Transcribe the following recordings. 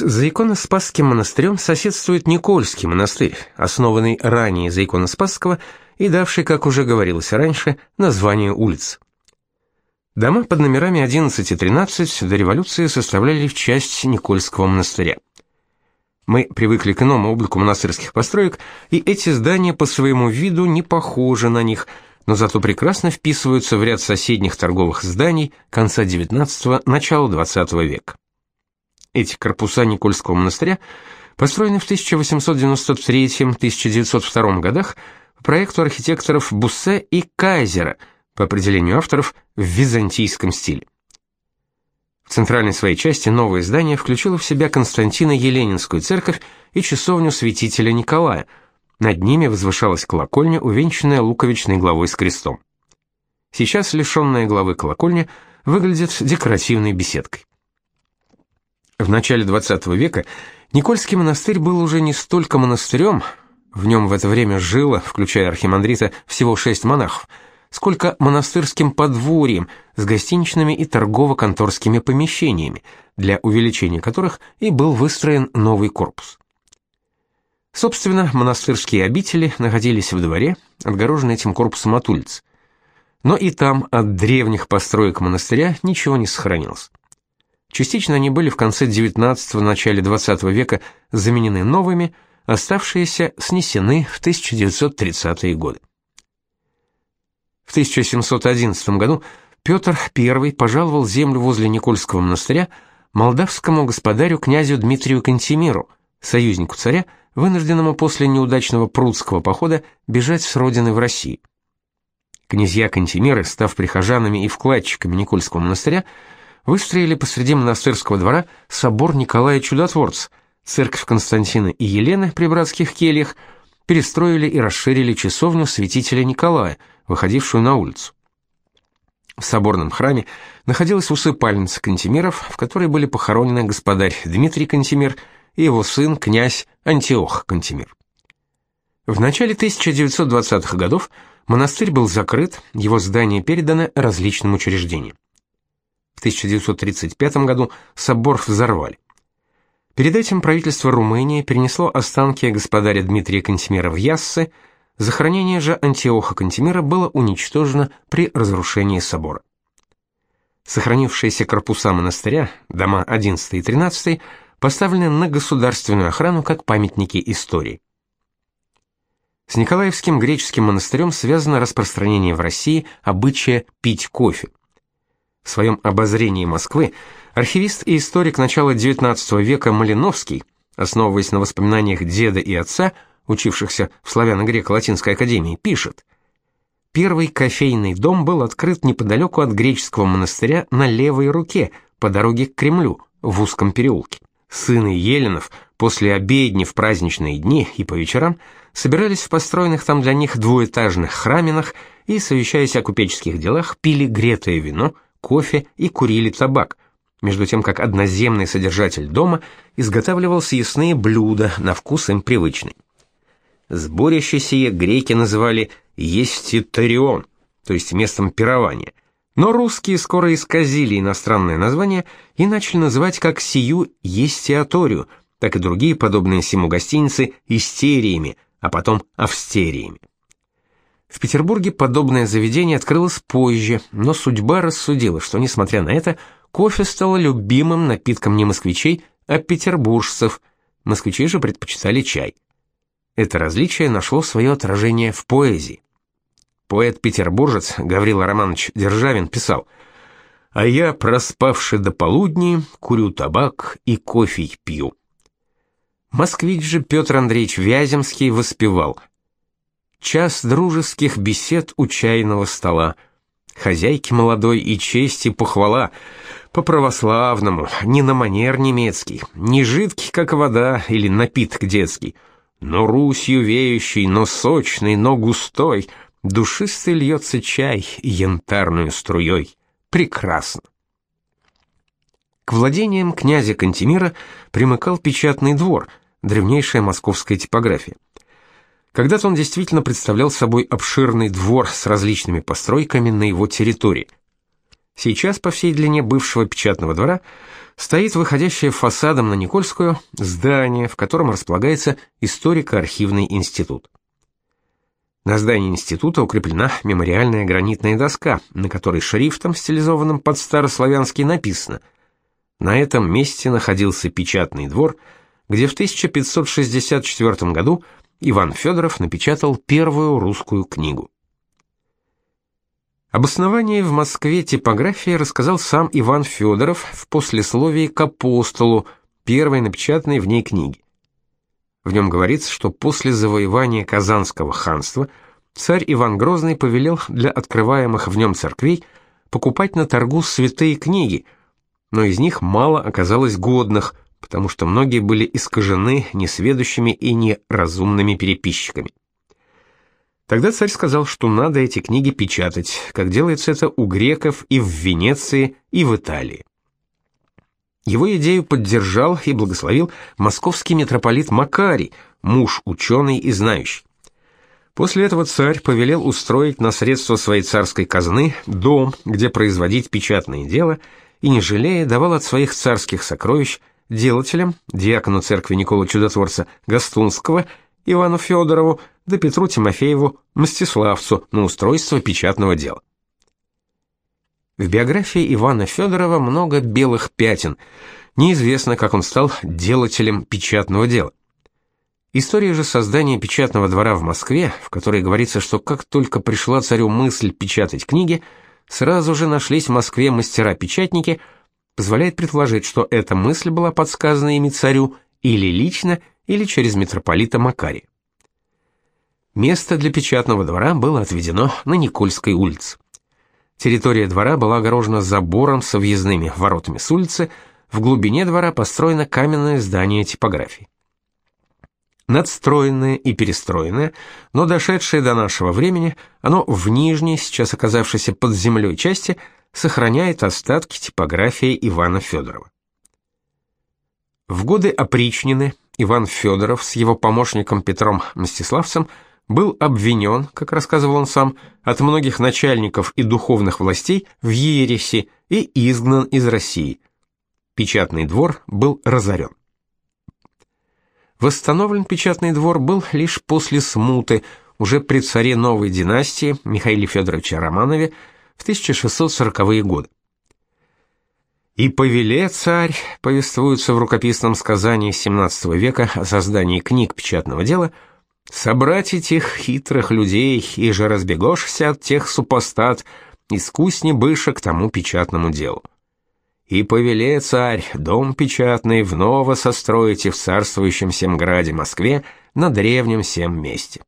С Заиконоспасским монастырем соседствует Никольский монастырь, основанный ранее Заиконоспасского и давший, как уже говорилось раньше, название улиц. Дома под номерами 11 и 13 до революции составляли часть Никольского монастыря. Мы привыкли к иному облику монастырских построек, и эти здания по своему виду не похожи на них, но зато прекрасно вписываются в ряд соседних торговых зданий конца XIX – начала XX века. Эти корпуса Никольского монастыря построены в 1893-1902 годах по проекту архитекторов Буссе и Кайзера, по определению авторов, в византийском стиле. В центральной своей части новое здание включило в себя Константино-Еленинскую церковь и часовню святителя Николая. Над ними возвышалась колокольня, увенчанная луковичной главой с крестом. Сейчас лишенная главы колокольня выглядит декоративной беседкой. В начале XX века Никольский монастырь был уже не столько монастырем, в нем в это время жило, включая архимандрита, всего шесть монахов – сколько монастырским подворьем с гостиничными и торгово-конторскими помещениями, для увеличения которых и был выстроен новый корпус. Собственно, монастырские обители находились в дворе, отгороженные этим корпусом от улиц. Но и там от древних построек монастыря ничего не сохранилось. Частично они были в конце XIX – начале XX века заменены новыми, оставшиеся снесены в 1930-е годы. В 1711 году Петр I пожаловал землю возле Никольского монастыря молдавскому господарю князю Дмитрию Кантемиру, союзнику царя, вынужденному после неудачного прудского похода бежать с родины в Россию. Князья Кантемиры, став прихожанами и вкладчиками Никольского монастыря, выстроили посреди монастырского двора собор Николая Чудотворца, церковь Константина и Елены при братских кельях, перестроили и расширили часовню святителя Николая – выходившую на улицу. В соборном храме находилась усыпальница Кантемиров, в которой были похоронены господарь Дмитрий Кантемир и его сын князь Антиох Кантемир. В начале 1920-х годов монастырь был закрыт, его здание передано различным учреждениям. В 1935 году собор взорвали. Перед этим правительство Румынии перенесло останки господаря Дмитрия Кантемира в Яссы, Захоронение же Антиоха Кантемира было уничтожено при разрушении собора. Сохранившиеся корпуса монастыря, дома 11 и 13, поставлены на государственную охрану как памятники истории. С Николаевским греческим монастырем связано распространение в России обычая пить кофе. В своем обозрении Москвы архивист и историк начала XIX века Малиновский, основываясь на воспоминаниях деда и отца, учившихся в славяно-греко-латинской академии, пишет: Первый кофейный дом был открыт неподалеку от греческого монастыря на левой руке, по дороге к Кремлю, в узком переулке. Сыны Еленов после обедни в праздничные дни и по вечерам собирались в построенных там для них двуэтажных храминах и, совещаясь о купеческих делах, пили гретое вино, кофе и курили табак, между тем как одноземный содержатель дома изготавливал съестные блюда на вкус им привычный. Сборище сие греки называли «еститарион», то есть местом пирования. Но русские скоро исказили иностранное название и начали называть как сию «естиаторию», так и другие подобные сему гостиницы «истериями», а потом «австериями». В Петербурге подобное заведение открылось позже, но судьба рассудила, что, несмотря на это, кофе стало любимым напитком не москвичей, а петербуржцев. Москвичи же предпочитали чай. Это различие нашло свое отражение в поэзии. Поэт-петербуржец Гаврил Романович Державин писал «А я, проспавший до полудни, курю табак и кофе пью». Москвич же Петр Андреевич Вяземский воспевал «Час дружеских бесед у чайного стола, хозяйки молодой и чести похвала, по-православному, не на манер немецкий, не жидкий, как вода, или напиток детский» но Русью веющий, но сочный, но густой, душистый льется чай янтарную струей. Прекрасно. К владениям князя Кантемира примыкал печатный двор, древнейшая московская типография. Когда-то он действительно представлял собой обширный двор с различными постройками на его территории. Сейчас по всей длине бывшего печатного двора стоит выходящее фасадом на Никольскую здание, в котором располагается историко-архивный институт. На здании института укреплена мемориальная гранитная доска, на которой шрифтом, стилизованным под старославянский, написано «На этом месте находился печатный двор», где в 1564 году Иван Федоров напечатал первую русскую книгу. Об основании в Москве типографии рассказал сам Иван Федоров в послесловии к апостолу, первой напечатанной в ней книги. В нем говорится, что после завоевания Казанского ханства царь Иван Грозный повелел для открываемых в нем церквей покупать на торгу святые книги, но из них мало оказалось годных, потому что многие были искажены несведущими и неразумными переписчиками. Тогда царь сказал, что надо эти книги печатать, как делается это у греков и в Венеции, и в Италии. Его идею поддержал и благословил московский митрополит Макарий, муж ученый и знающий. После этого царь повелел устроить на средства своей царской казны дом, где производить печатное дело, и не жалея давал от своих царских сокровищ делателям, диакону церкви Никола Чудотворца Гастунского, Ивану Федорову, да Петру Тимофееву Мстиславцу на устройство печатного дела. В биографии Ивана Федорова много белых пятен. Неизвестно, как он стал делателем печатного дела. История же создания печатного двора в Москве, в которой говорится, что как только пришла царю мысль печатать книги, сразу же нашлись в Москве мастера-печатники, позволяет предположить, что эта мысль была подсказана ими царю или лично, или через митрополита Макария. Место для печатного двора было отведено на Никольской улице. Территория двора была огорожена забором со въездными воротами с улицы, в глубине двора построено каменное здание типографии. Надстроенное и перестроенное, но дошедшее до нашего времени, оно в нижней, сейчас оказавшейся под землей части, сохраняет остатки типографии Ивана Федорова. В годы опричнины Иван Федоров с его помощником Петром Мстиславцем – был обвинен, как рассказывал он сам, от многих начальников и духовных властей в ереси и изгнан из России. Печатный двор был разорен. Восстановлен печатный двор был лишь после смуты, уже при царе новой династии Михаиле Федоровиче Романове в 1640-е годы. «И повеле царь», повествуется в рукописном сказании XVII века о создании книг печатного дела – Собрать этих хитрых людей, и же разбегошься от тех супостат, искусни быша к тому печатному делу. И повеле царь дом печатный вновь состроите в царствующем всем граде Москве на древнем всем месте.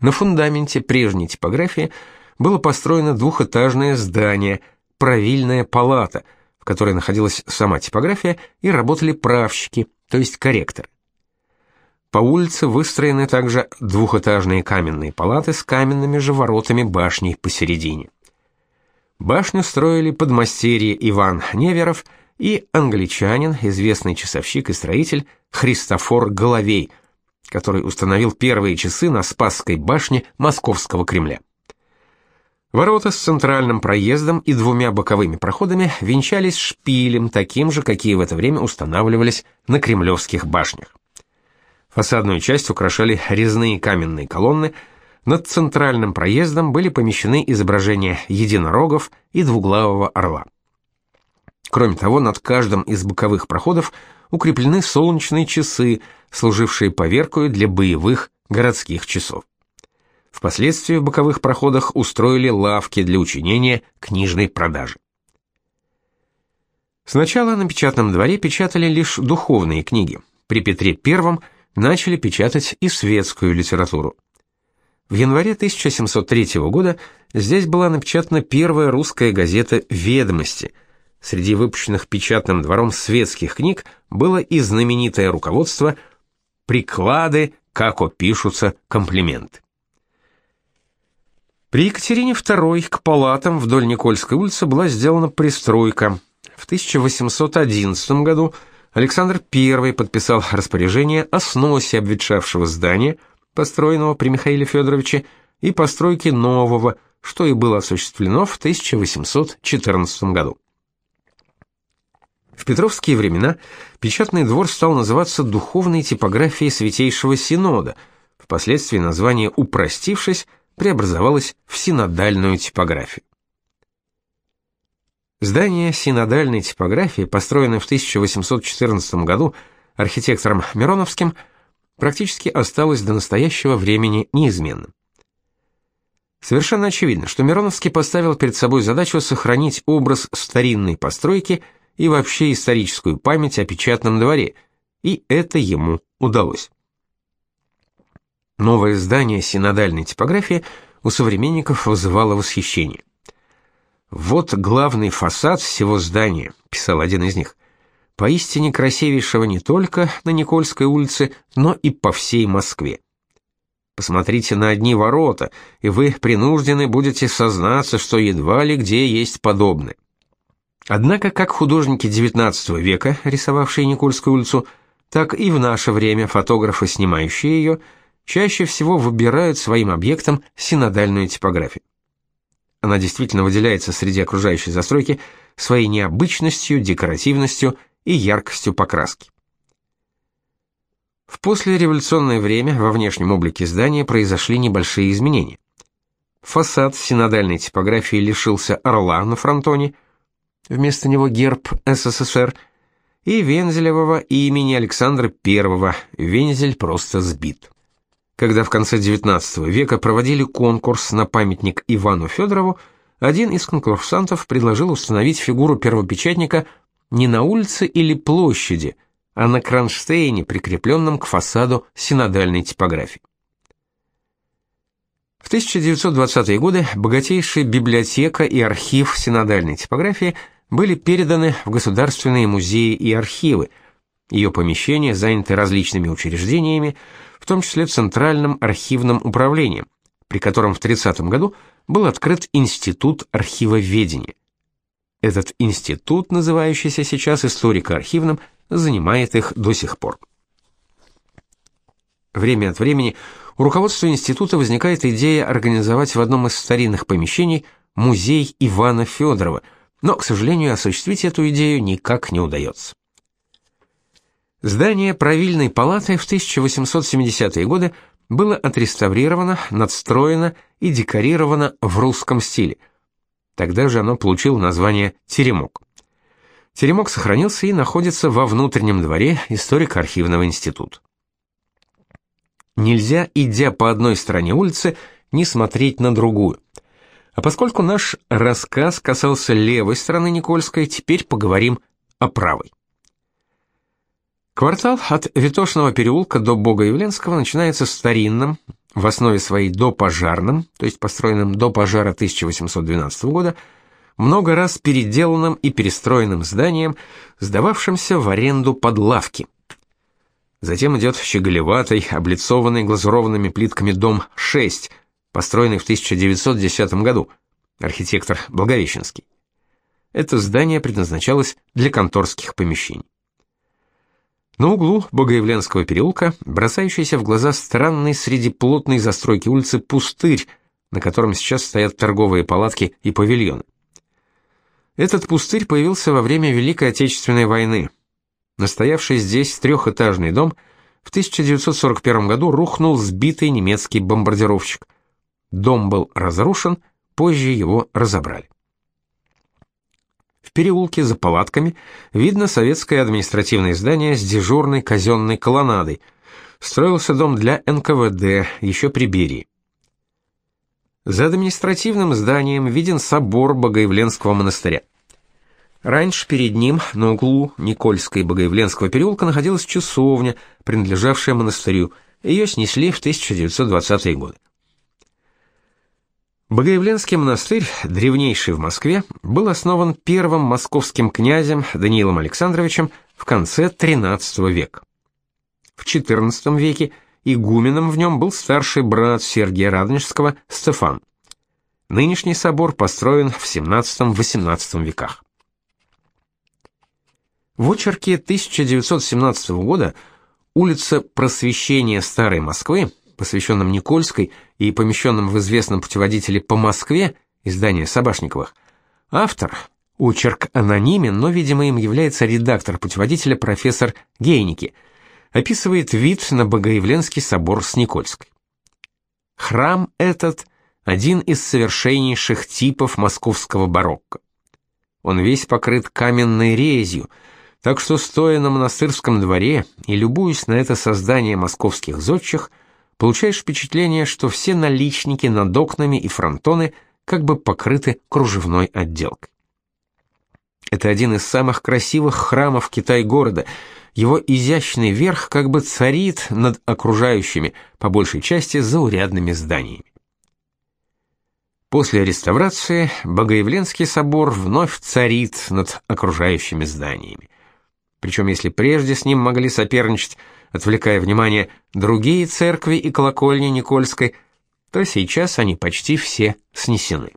На фундаменте прежней типографии было построено двухэтажное здание, правильная палата, в которой находилась сама типография и работали правщики, то есть корректоры. По улице выстроены также двухэтажные каменные палаты с каменными же воротами башней посередине. Башню строили подмастерье Иван Неверов и англичанин, известный часовщик и строитель Христофор Головей, который установил первые часы на Спасской башне Московского Кремля. Ворота с центральным проездом и двумя боковыми проходами венчались шпилем, таким же, какие в это время устанавливались на кремлевских башнях. Фасадную часть украшали резные каменные колонны, над центральным проездом были помещены изображения единорогов и двуглавого орла. Кроме того, над каждым из боковых проходов укреплены солнечные часы, служившие поверкой для боевых городских часов. Впоследствии в боковых проходах устроили лавки для учинения книжной продажи. Сначала на печатном дворе печатали лишь духовные книги. При Петре I – начали печатать и светскую литературу. В январе 1703 года здесь была напечатана первая русская газета «Ведомости». Среди выпущенных печатным двором светских книг было и знаменитое руководство «Приклады, как опишутся комплименты». При Екатерине II к палатам вдоль Никольской улицы была сделана пристройка. В 1811 году Александр I подписал распоряжение о сносе обветшавшего здания, построенного при Михаиле Федоровиче, и постройке нового что и было осуществлено в 1814 году. В петровские времена печатный двор стал называться Духовной типографией Святейшего Синода, впоследствии название, упростившись, преобразовалось в синодальную типографию. Здание синодальной типографии, построенное в 1814 году архитектором Мироновским, практически осталось до настоящего времени неизменным. Совершенно очевидно, что Мироновский поставил перед собой задачу сохранить образ старинной постройки и вообще историческую память о печатном дворе, и это ему удалось. Новое здание синодальной типографии у современников вызывало восхищение. «Вот главный фасад всего здания», — писал один из них, «поистине красивейшего не только на Никольской улице, но и по всей Москве. Посмотрите на одни ворота, и вы принуждены будете сознаться, что едва ли где есть подобное». Однако, как художники XIX века, рисовавшие Никольскую улицу, так и в наше время фотографы, снимающие ее, чаще всего выбирают своим объектом синодальную типографию. Она действительно выделяется среди окружающей застройки своей необычностью, декоративностью и яркостью покраски. В послереволюционное время во внешнем облике здания произошли небольшие изменения. Фасад синодальной типографии лишился орла на фронтоне, вместо него герб СССР, и вензелевого имени Александра I, вензель просто сбит когда в конце XIX века проводили конкурс на памятник Ивану Федорову, один из конкурсантов предложил установить фигуру первопечатника не на улице или площади, а на кронштейне, прикрепленном к фасаду синодальной типографии. В 1920-е годы богатейшая библиотека и архив синодальной типографии были переданы в государственные музеи и архивы. Ее помещения заняты различными учреждениями, в том числе Центральным архивным управлением, при котором в 30 году был открыт Институт архивоведения. Этот институт, называющийся сейчас историко-архивным, занимает их до сих пор. Время от времени у руководства института возникает идея организовать в одном из старинных помещений музей Ивана Федорова, но, к сожалению, осуществить эту идею никак не удается. Здание правильной палаты в 1870-е годы было отреставрировано, надстроено и декорировано в русском стиле. Тогда же оно получило название «Теремок». Теремок сохранился и находится во внутреннем дворе историко-архивного института. Нельзя, идя по одной стороне улицы, не смотреть на другую. А поскольку наш рассказ касался левой стороны Никольской, теперь поговорим о правой. Квартал от Витошного переулка до Богоявленского начинается старинным, в основе своей допожарным, то есть построенным до пожара 1812 года, много раз переделанным и перестроенным зданием, сдававшимся в аренду под лавки. Затем идет щеголеватый, облицованный глазурованными плитками дом 6, построенный в 1910 году, архитектор Благовещенский. Это здание предназначалось для конторских помещений. На углу Богоявленского переулка, бросающийся в глаза странный среди плотной застройки улицы пустырь, на котором сейчас стоят торговые палатки и павильоны. Этот пустырь появился во время Великой Отечественной войны. Настоявший здесь трехэтажный дом в 1941 году рухнул сбитый немецкий бомбардировщик. Дом был разрушен, позже его разобрали. Переулке за палатками видно советское административное здание с дежурной казенной колоннадой. Строился дом для НКВД еще при Берии. За административным зданием виден собор Богоявленского монастыря. Раньше перед ним, на углу Никольской и Богоявленского переулка, находилась часовня, принадлежавшая монастырю. Ее снесли в 1920-е годы. Богоявленский монастырь, древнейший в Москве, был основан первым московским князем Даниилом Александровичем в конце XIII века. В XIV веке игуменом в нем был старший брат Сергия Радонежского Стефан. Нынешний собор построен в XVII-XVIII веках. В очерке 1917 года улица Просвещения Старой Москвы посвященном Никольской и помещенном в известном путеводителе по Москве, издание Собашниковых, автор, очерк анонимен, но, видимо, им является редактор путеводителя профессор Гейники, описывает вид на Богоявленский собор с Никольской. Храм этот – один из совершеннейших типов московского барокко. Он весь покрыт каменной резью – так что, стоя на монастырском дворе и любуясь на это создание московских зодчих, получаешь впечатление, что все наличники над окнами и фронтоны как бы покрыты кружевной отделкой. Это один из самых красивых храмов Китай-города. Его изящный верх как бы царит над окружающими, по большей части, заурядными зданиями. После реставрации Богоявленский собор вновь царит над окружающими зданиями. Причем если прежде с ним могли соперничать, отвлекая внимание, другие церкви и колокольни Никольской, то сейчас они почти все снесены.